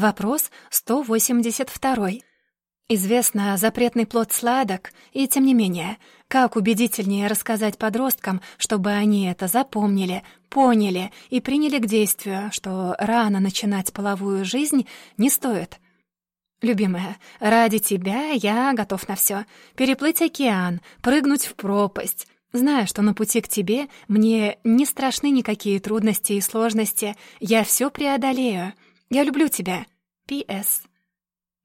Вопрос 182. Известно, запретный плод сладок, и тем не менее, как убедительнее рассказать подросткам, чтобы они это запомнили, поняли и приняли к действию, что рано начинать половую жизнь не стоит. Любимая, ради тебя я готов на все. Переплыть океан, прыгнуть в пропасть. Зная, что на пути к тебе мне не страшны никакие трудности и сложности, я все преодолею. Я люблю тебя. П.С.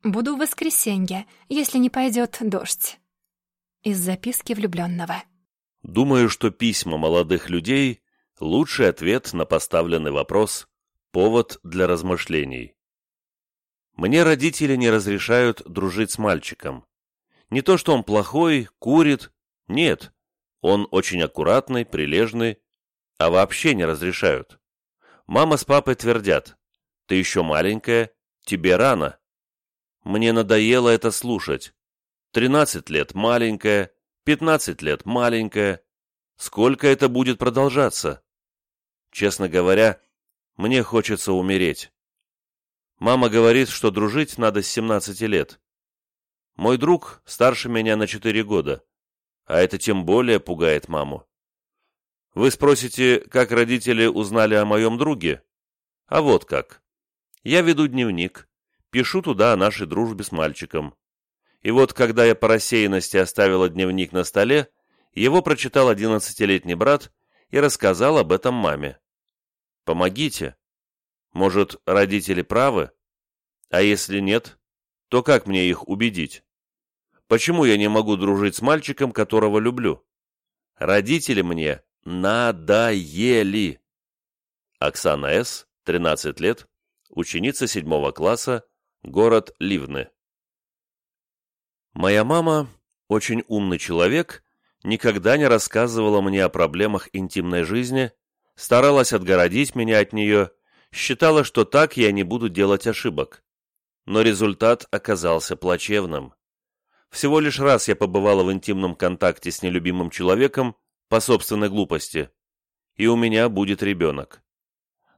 Буду в воскресенье, если не пойдет дождь. Из записки влюбленного. Думаю, что письма молодых людей — лучший ответ на поставленный вопрос, повод для размышлений. Мне родители не разрешают дружить с мальчиком. Не то, что он плохой, курит, нет. Он очень аккуратный, прилежный, а вообще не разрешают. Мама с папой твердят, ты еще маленькая, тебе рано. Мне надоело это слушать. Тринадцать лет маленькая, пятнадцать лет маленькая. Сколько это будет продолжаться? Честно говоря, мне хочется умереть. Мама говорит, что дружить надо с семнадцати лет. Мой друг старше меня на четыре года, а это тем более пугает маму. Вы спросите, как родители узнали о моем друге? А вот как. Я веду дневник, Пишу туда о нашей дружбе с мальчиком. И вот, когда я по рассеянности оставила дневник на столе, его прочитал одиннадцатилетний брат и рассказал об этом маме. «Помогите. Может, родители правы? А если нет, то как мне их убедить? Почему я не могу дружить с мальчиком, которого люблю? Родители мне надоели!» Оксана С., 13 лет, ученица седьмого класса, Город Ливны. Моя мама, очень умный человек, никогда не рассказывала мне о проблемах интимной жизни, старалась отгородить меня от нее, считала, что так я не буду делать ошибок. Но результат оказался плачевным. Всего лишь раз я побывала в интимном контакте с нелюбимым человеком по собственной глупости, и у меня будет ребенок.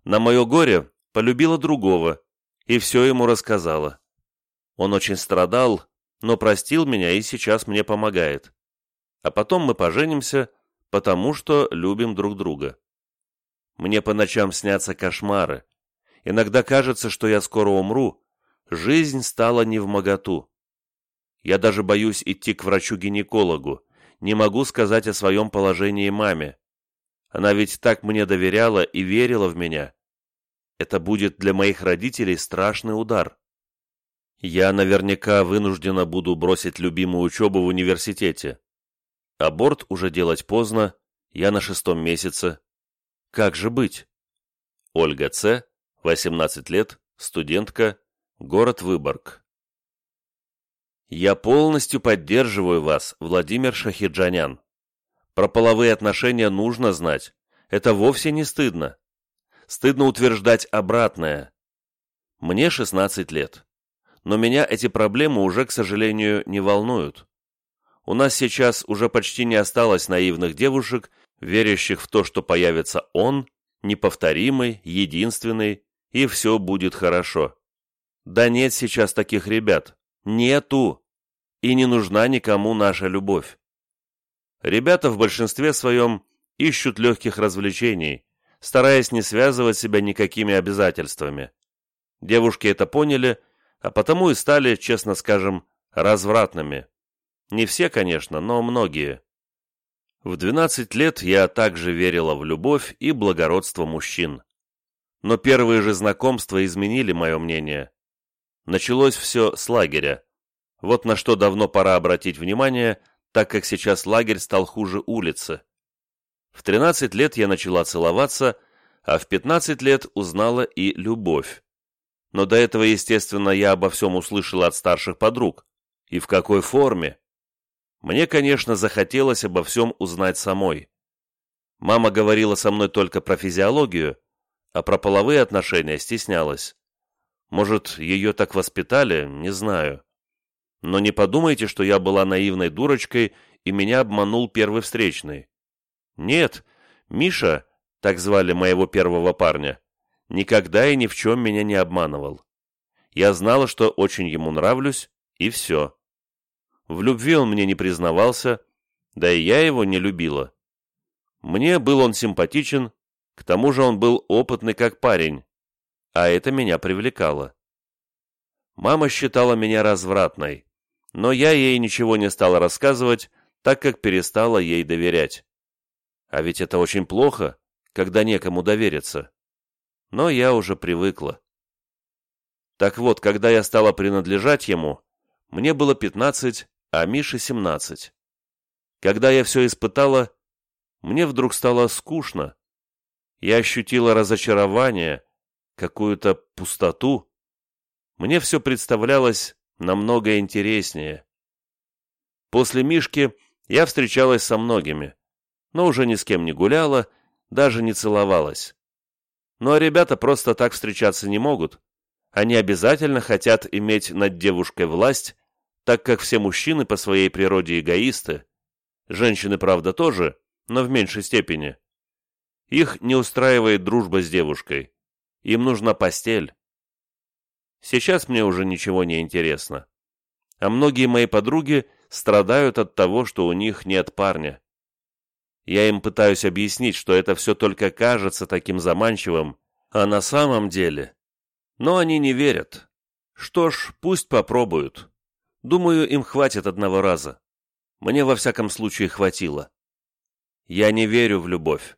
На мое горе полюбила другого, и все ему рассказала. Он очень страдал, но простил меня и сейчас мне помогает. А потом мы поженимся, потому что любим друг друга. Мне по ночам снятся кошмары. Иногда кажется, что я скоро умру. Жизнь стала не в моготу. Я даже боюсь идти к врачу-гинекологу. Не могу сказать о своем положении маме. Она ведь так мне доверяла и верила в меня. Это будет для моих родителей страшный удар. Я наверняка вынуждена буду бросить любимую учебу в университете. Аборт уже делать поздно, я на шестом месяце. Как же быть? Ольга Ц., 18 лет, студентка, город Выборг. Я полностью поддерживаю вас, Владимир Шахиджанян. Про половые отношения нужно знать. Это вовсе не стыдно стыдно утверждать обратное. Мне 16 лет, но меня эти проблемы уже, к сожалению, не волнуют. У нас сейчас уже почти не осталось наивных девушек, верящих в то, что появится он, неповторимый, единственный, и все будет хорошо. Да нет сейчас таких ребят. Нету. И не нужна никому наша любовь. Ребята в большинстве своем ищут легких развлечений, стараясь не связывать себя никакими обязательствами. Девушки это поняли, а потому и стали, честно скажем, развратными. Не все, конечно, но многие. В 12 лет я также верила в любовь и благородство мужчин. Но первые же знакомства изменили мое мнение. Началось все с лагеря. Вот на что давно пора обратить внимание, так как сейчас лагерь стал хуже улицы. В 13 лет я начала целоваться, а в 15 лет узнала и любовь. Но до этого, естественно, я обо всем услышала от старших подруг. И в какой форме? Мне, конечно, захотелось обо всем узнать самой. Мама говорила со мной только про физиологию, а про половые отношения стеснялась. Может, ее так воспитали, не знаю. Но не подумайте, что я была наивной дурочкой и меня обманул первый встречный. Нет, Миша, так звали моего первого парня, никогда и ни в чем меня не обманывал. Я знала, что очень ему нравлюсь, и все. В любви он мне не признавался, да и я его не любила. Мне был он симпатичен, к тому же он был опытный как парень, а это меня привлекало. Мама считала меня развратной, но я ей ничего не стала рассказывать, так как перестала ей доверять. А ведь это очень плохо, когда некому довериться. Но я уже привыкла. Так вот, когда я стала принадлежать ему, мне было пятнадцать, а Мише семнадцать. Когда я все испытала, мне вдруг стало скучно. Я ощутила разочарование, какую-то пустоту. Мне все представлялось намного интереснее. После Мишки я встречалась со многими, но уже ни с кем не гуляла, даже не целовалась. Ну а ребята просто так встречаться не могут. Они обязательно хотят иметь над девушкой власть, так как все мужчины по своей природе эгоисты. Женщины, правда, тоже, но в меньшей степени. Их не устраивает дружба с девушкой. Им нужна постель. Сейчас мне уже ничего не интересно. А многие мои подруги страдают от того, что у них нет парня. Я им пытаюсь объяснить, что это все только кажется таким заманчивым, а на самом деле... Но они не верят. Что ж, пусть попробуют. Думаю, им хватит одного раза. Мне во всяком случае хватило. Я не верю в любовь.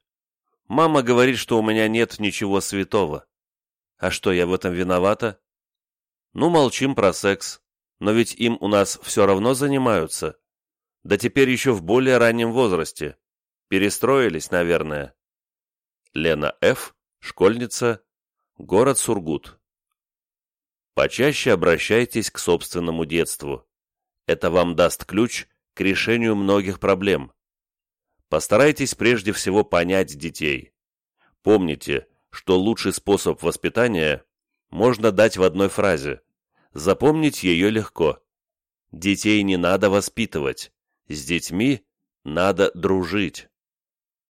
Мама говорит, что у меня нет ничего святого. А что, я в этом виновата? Ну, молчим про секс. Но ведь им у нас все равно занимаются. Да теперь еще в более раннем возрасте. Перестроились, наверное. Лена Ф., школьница, город Сургут. Почаще обращайтесь к собственному детству. Это вам даст ключ к решению многих проблем. Постарайтесь прежде всего понять детей. Помните, что лучший способ воспитания можно дать в одной фразе. Запомнить ее легко. Детей не надо воспитывать. С детьми надо дружить.